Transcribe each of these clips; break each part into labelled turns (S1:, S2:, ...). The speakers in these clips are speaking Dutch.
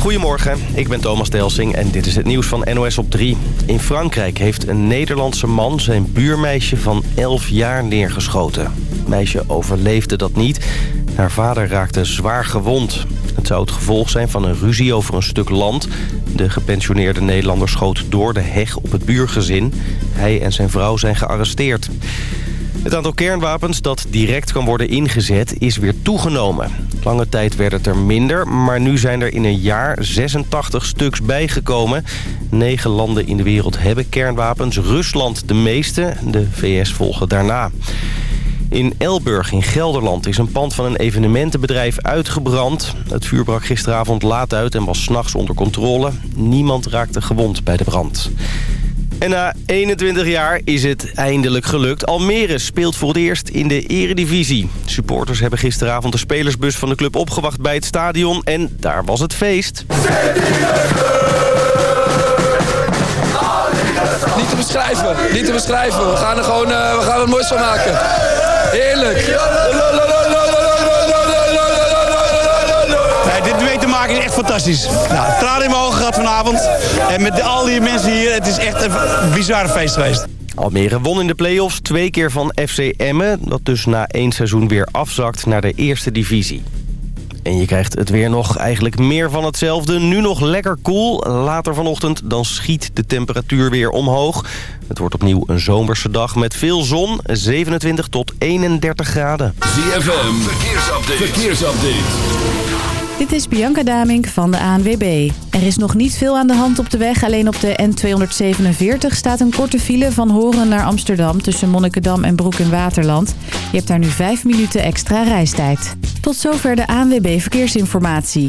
S1: Goedemorgen, ik ben Thomas Delsing en dit is het nieuws van NOS op 3. In Frankrijk heeft een Nederlandse man zijn buurmeisje van 11 jaar neergeschoten. Het meisje overleefde dat niet. Haar vader raakte zwaar gewond. Het zou het gevolg zijn van een ruzie over een stuk land. De gepensioneerde Nederlander schoot door de heg op het buurgezin. Hij en zijn vrouw zijn gearresteerd. Het aantal kernwapens dat direct kan worden ingezet is weer toegenomen. Lange tijd werd het er minder, maar nu zijn er in een jaar 86 stuks bijgekomen. Negen landen in de wereld hebben kernwapens, Rusland de meeste, de VS volgen daarna. In Elburg in Gelderland is een pand van een evenementenbedrijf uitgebrand. Het vuur brak gisteravond laat uit en was s'nachts onder controle. Niemand raakte gewond bij de brand. En na 21 jaar is het eindelijk gelukt. Almere speelt voor het eerst in de eredivisie. Supporters hebben gisteravond de spelersbus van de club opgewacht bij het stadion. En daar was het feest.
S2: Niet te beschrijven, niet te beschrijven. We gaan er gewoon uh, we gaan er moois van maken. Heerlijk.
S3: Is echt fantastisch. Nou, tranen in mijn ogen gehad vanavond. En met al die mensen hier, het is echt een bizarre feest geweest.
S1: Almere won in de play-offs twee keer van FC Emmen... dat dus na één seizoen weer afzakt naar de eerste divisie. En je krijgt het weer nog eigenlijk meer van hetzelfde. Nu nog lekker koel. Later vanochtend dan schiet de temperatuur weer omhoog. Het wordt opnieuw een zomerse dag met veel zon. 27 tot 31 graden.
S4: ZFM, verkeersupdate. verkeersupdate.
S5: Dit is Bianca Damink van de ANWB. Er is nog niet veel aan de hand op de weg. Alleen op de N247 staat een korte file van Horen naar Amsterdam... tussen Monnikendam en Broek in Waterland. Je hebt daar nu 5 minuten extra reistijd. Tot zover de ANWB Verkeersinformatie.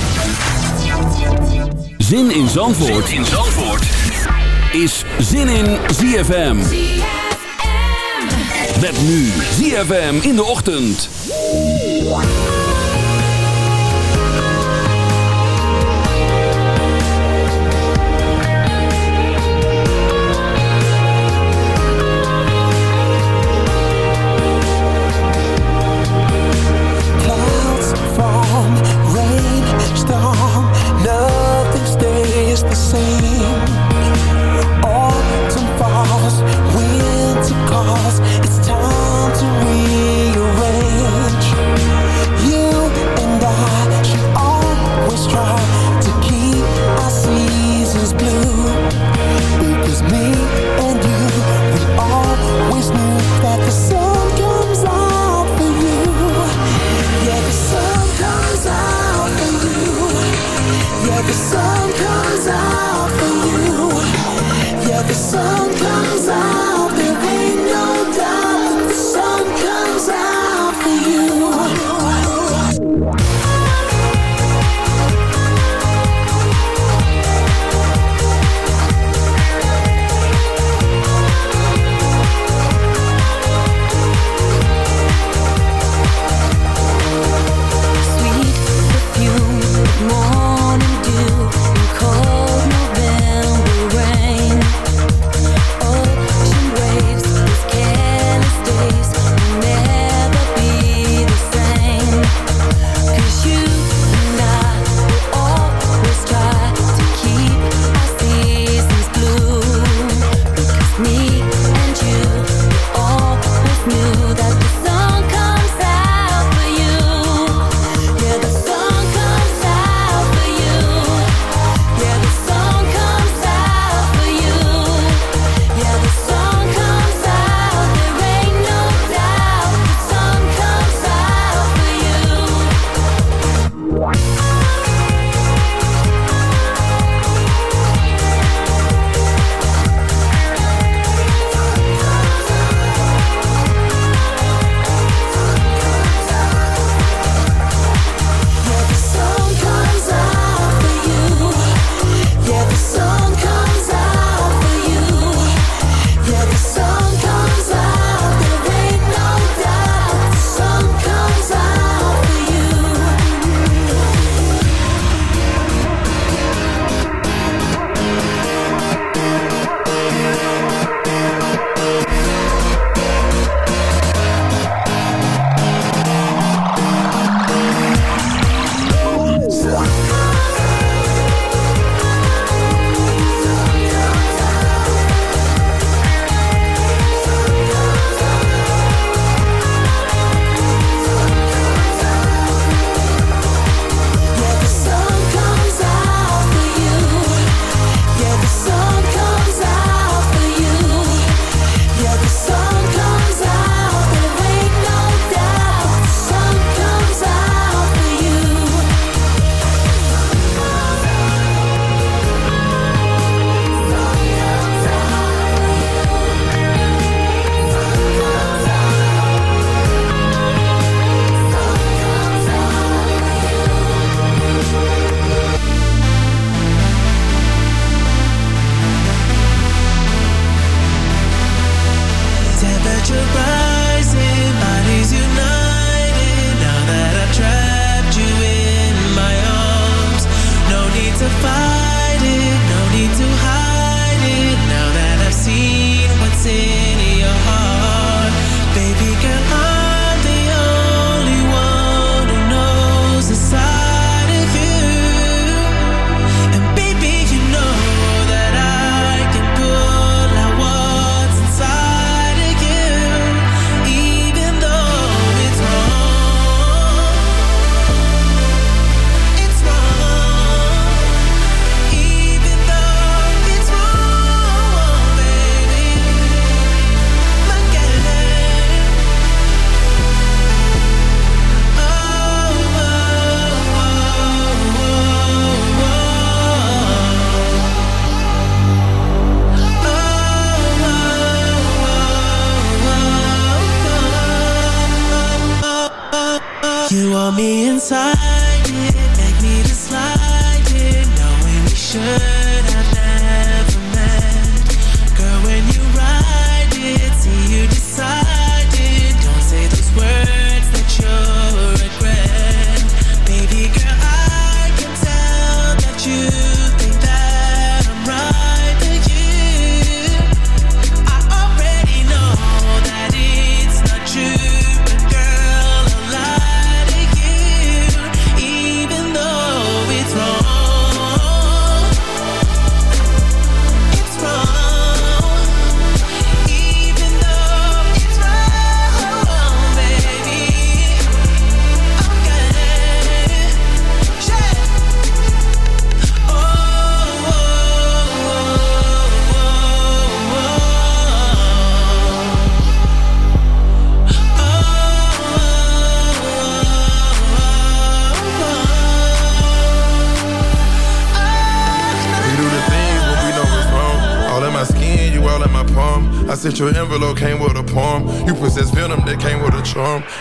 S4: Zin in Zandvoort, zin in Zandvoort. is Zin in ZFM. Met nu ZFM in de ochtend.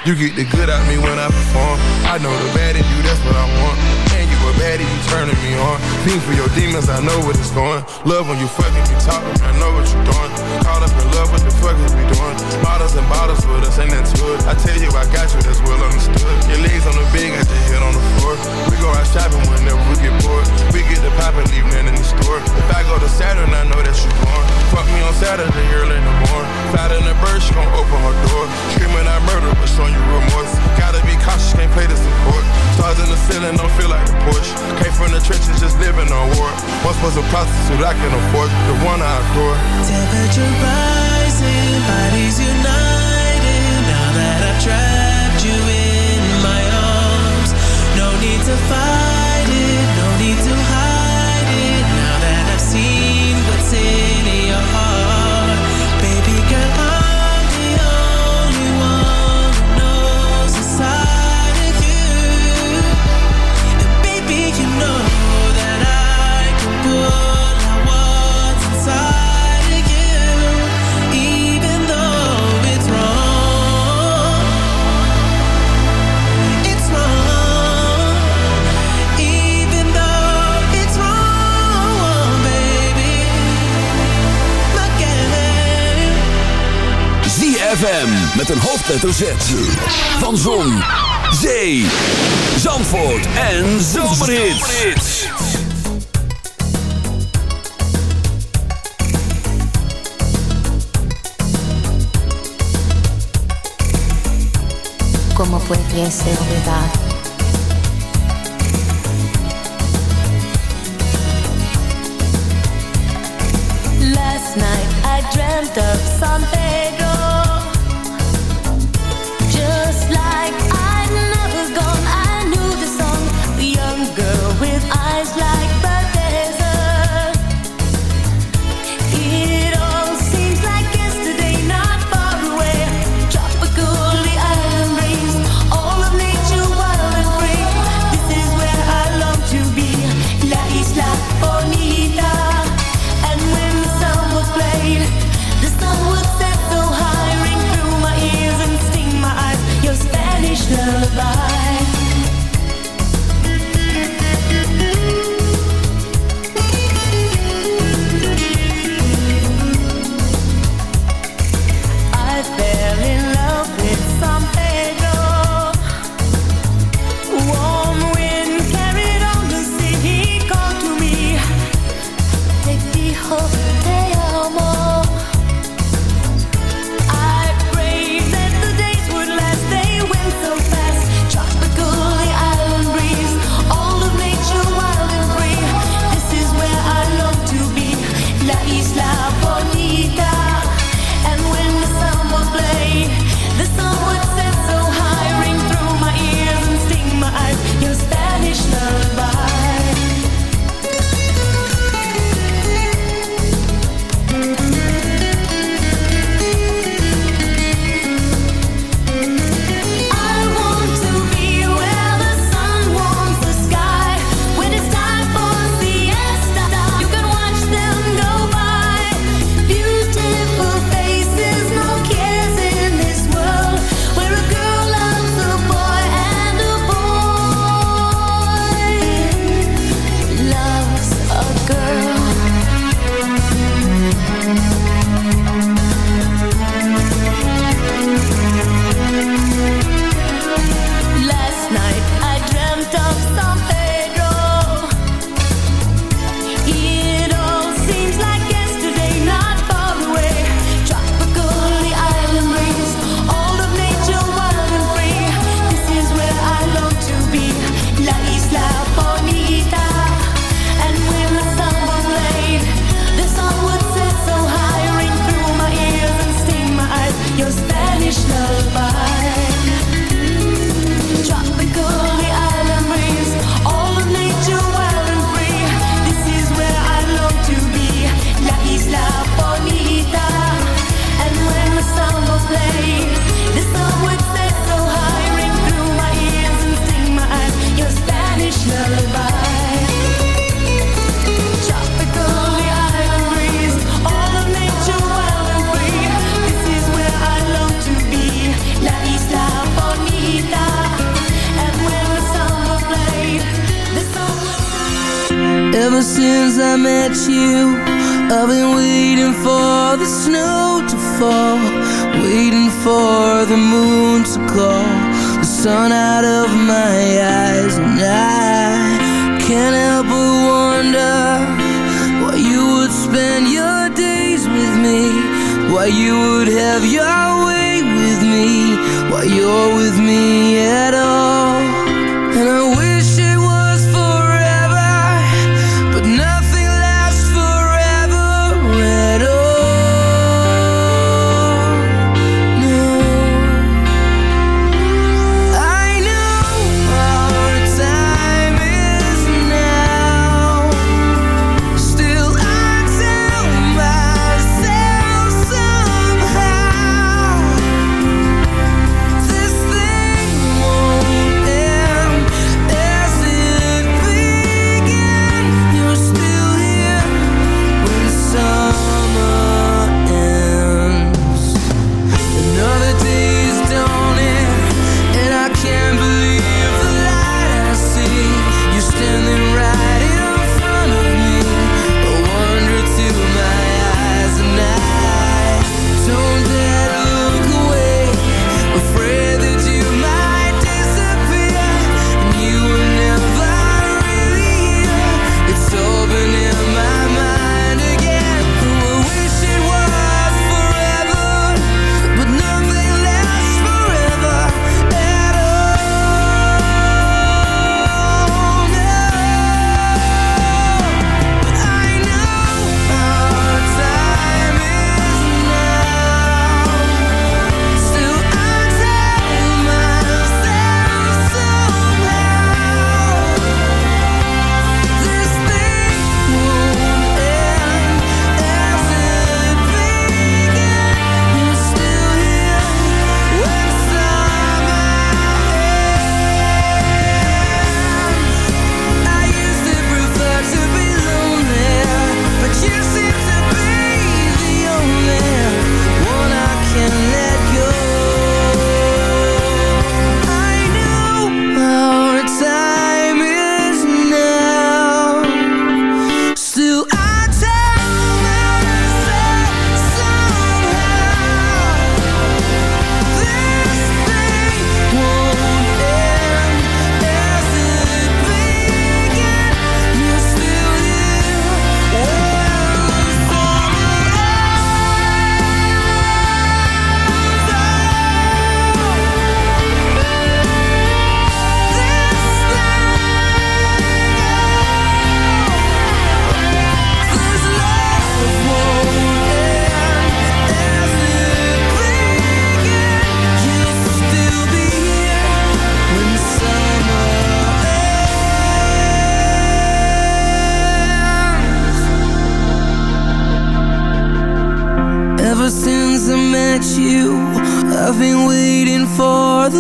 S6: You get the good
S4: met een hoofdletter Z. Van Zon, Zee, Zandvoort en Zomerhits.
S7: Como pudiese olvidar Last night I dreamt of something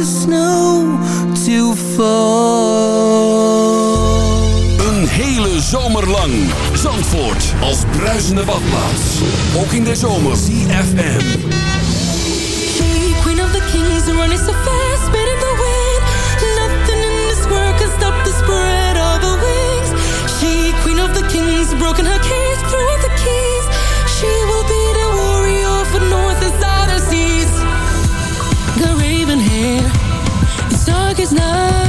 S7: the
S8: snow to fall.
S4: Een hele zomer lang. Zandvoort als bruisende badplaats. Ook in de zomer. CFM.
S9: Hey, queen of the kings, run is
S10: a is not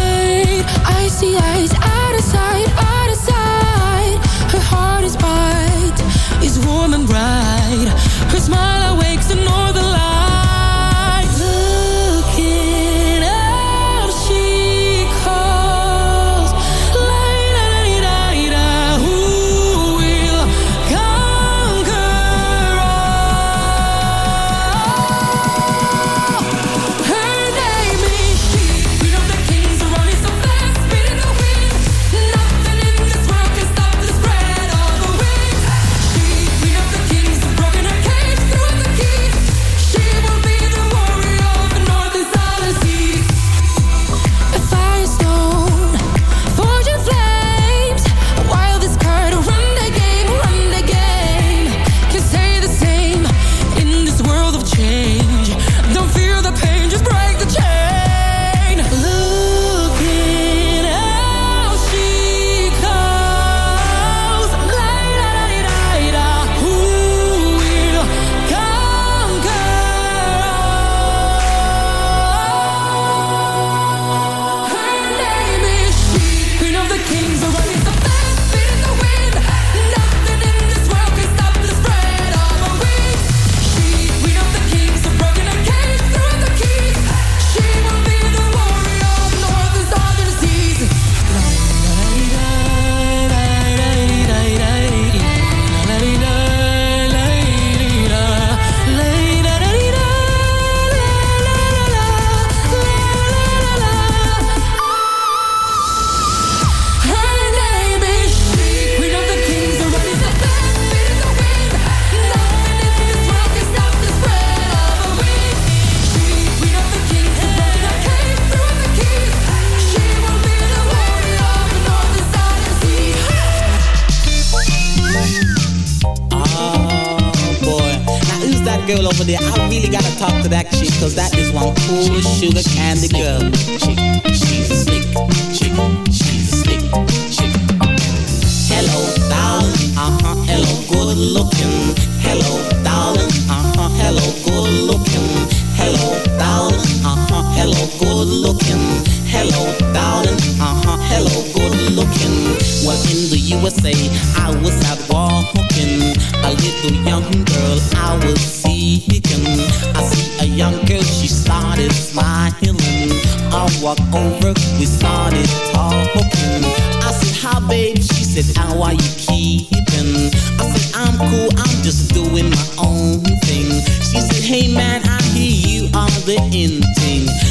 S10: are the in thing.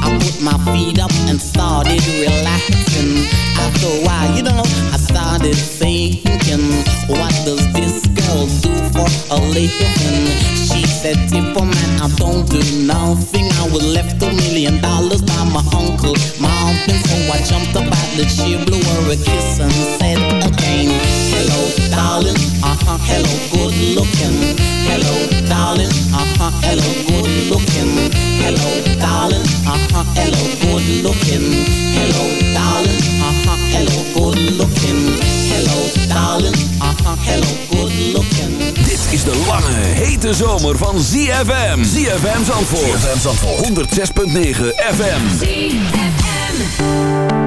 S10: Feet up and started relaxing. After a while, you know, I started thinking, what does this girl do for a living? She said, Tipper man, I don't do nothing. I was left a million dollars by my uncle, mountain. So I jumped up at the chair, blew her a kiss and said again, hello, darling. Uh-huh, hello, good looking. Hello, darling. Uh-huh, hello, good looking. Hello, darling. Uh-huh, hello, good looking. Hello, darling. Uh-huh, hello, good looking. Hello, darling. Uh-huh, hello, good looking.
S4: Dit is de lange, hete zomer van ZFM. ZFM Zandvoort. ZFM Zandvoort. 106.9 FM.
S9: Soms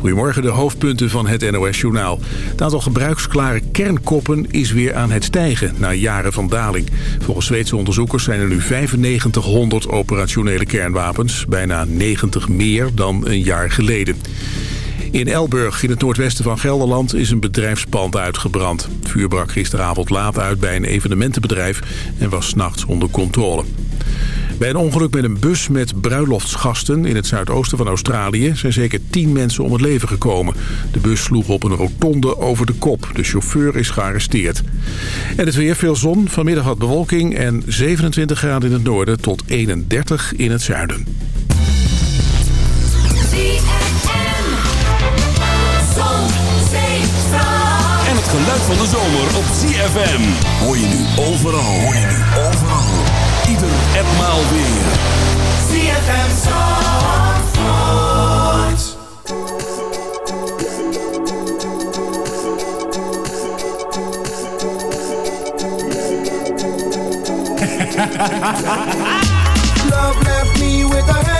S11: Goedemorgen, de hoofdpunten van het NOS-journaal. Het aantal gebruiksklare kernkoppen is weer aan het stijgen na jaren van daling. Volgens Zweedse onderzoekers zijn er nu 9500 operationele kernwapens... bijna 90 meer dan een jaar geleden. In Elburg, in het noordwesten van Gelderland, is een bedrijfspand uitgebrand. Het vuur brak gisteravond laat uit bij een evenementenbedrijf en was s'nachts onder controle. Bij een ongeluk met een bus met bruiloftsgasten in het zuidoosten van Australië... zijn zeker tien mensen om het leven gekomen. De bus sloeg op een rotonde over de kop. De chauffeur is gearresteerd. En het weer veel zon. Vanmiddag had bewolking en 27 graden in het noorden tot 31 in het zuiden.
S4: En het geluid van de zomer op ZFM. Hoor je nu overal, hoor je nu overal. etmaal weer.
S12: ZFM Zandvoort.
S13: Love left me with a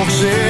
S13: nog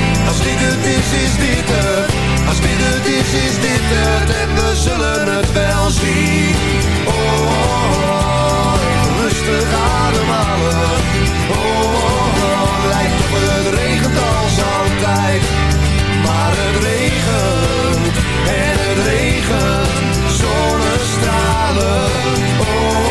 S13: Als dit het is, is dit het. Als dit het is, is dit het. En we zullen het wel zien. Oh, oh, oh. oh. rustig ademhalen. Oh oh, oh, oh, lijkt op het regent als altijd. Maar het regent en
S4: het regent. Zonnestralen. Oh,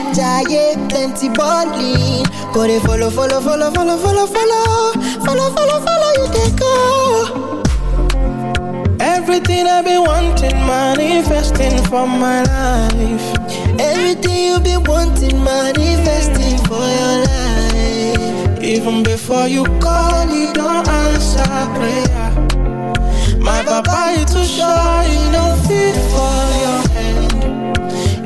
S14: jaye plenty bonding go dey follow follow follow follow follow follow follow follow follow you can go.
S15: Everything I've been wanting, manifesting for my life.
S14: Everything you've been wanting, manifesting for your life.
S15: Even before you call, you don't answer prayer. My papa, you too sure you don't fit for your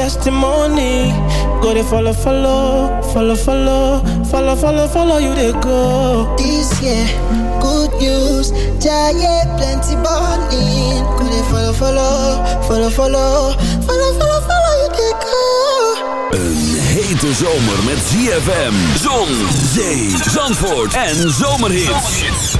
S15: testimony. Go they follow, follow, follow, follow, follow, follow, follow you they go.
S14: This year, good news, giant plenty balling. Go they follow, follow, follow, follow, follow, follow, follow you they go.
S4: Een hete zomer met ZFM, zon, zee, zandvoort en zomerhits.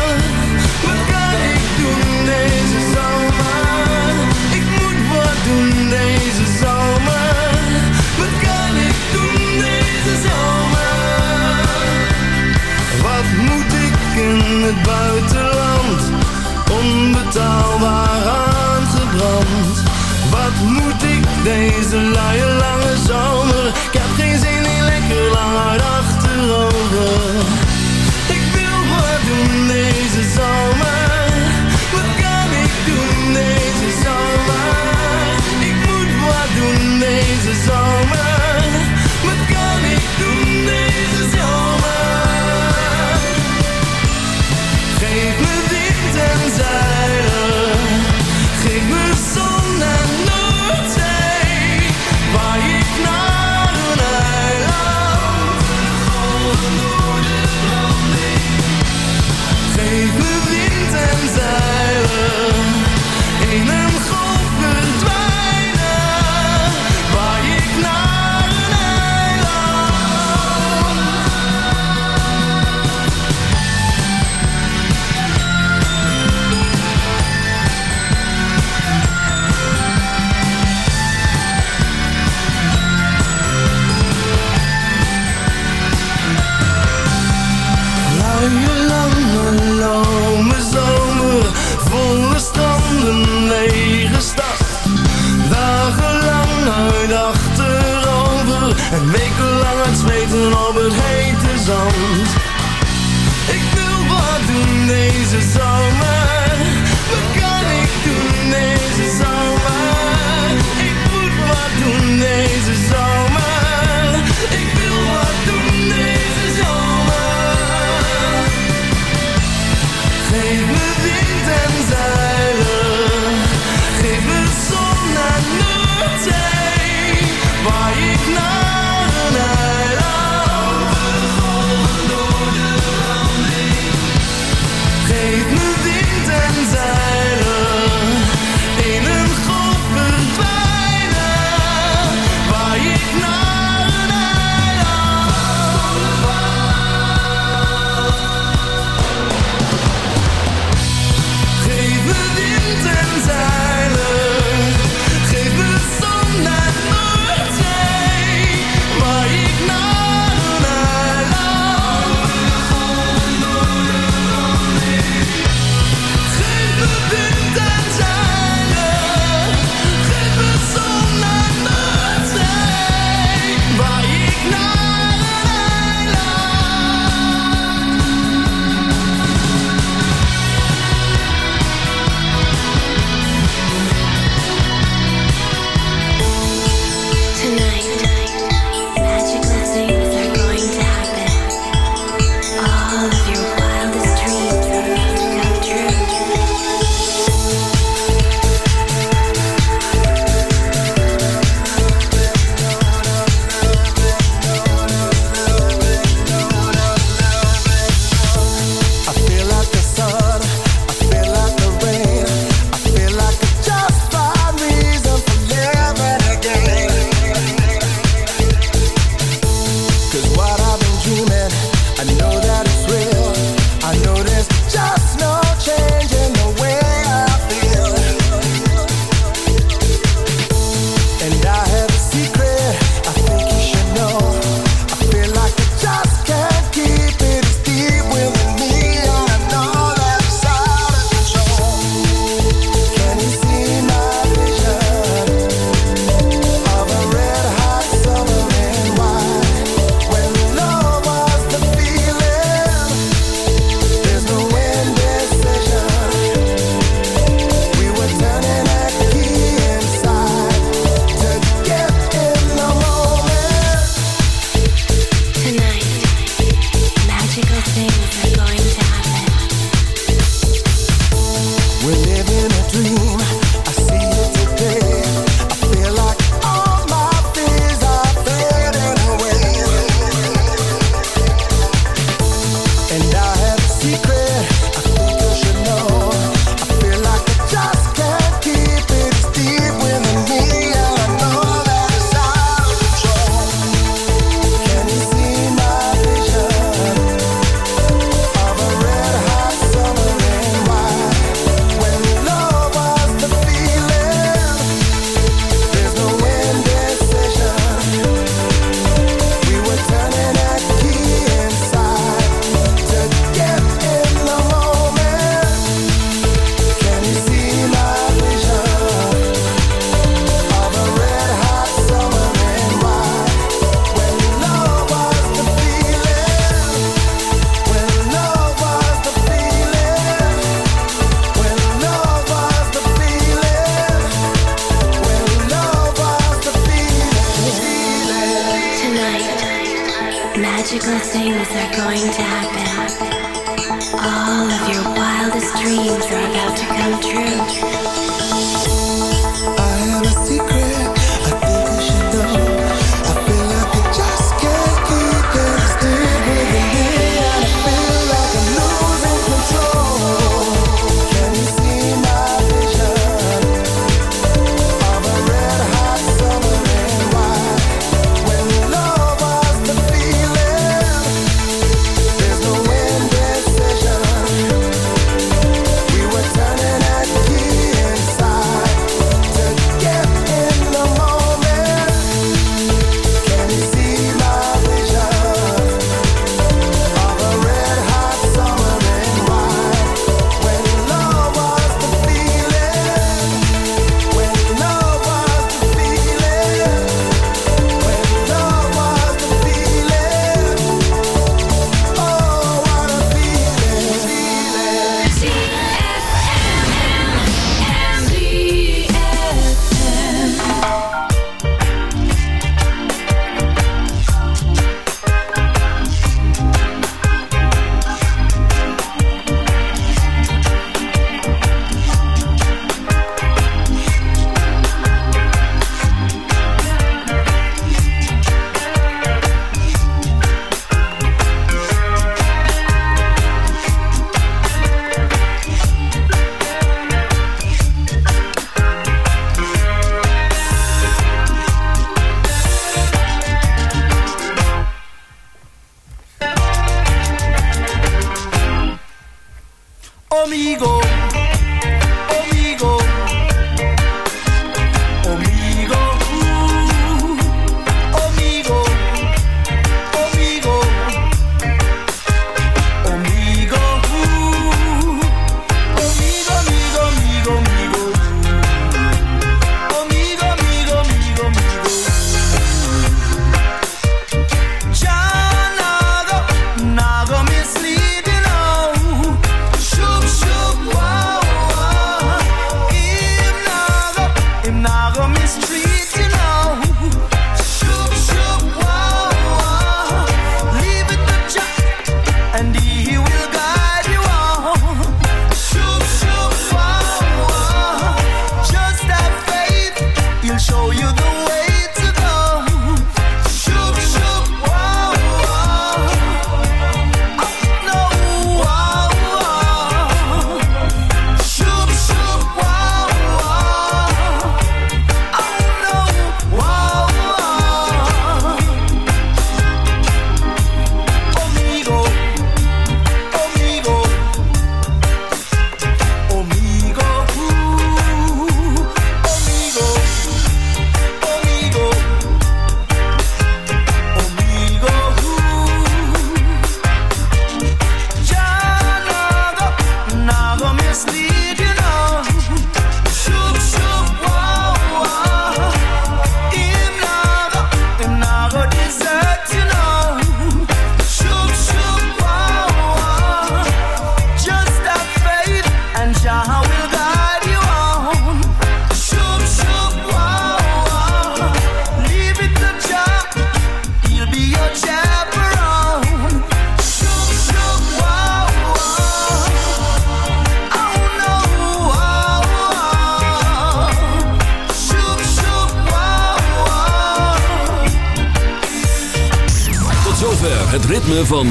S8: in het buitenland? Onbetaalbaar aangebrand. Wat moet ik deze luie lange zomer? Ik heb geen zin in lekker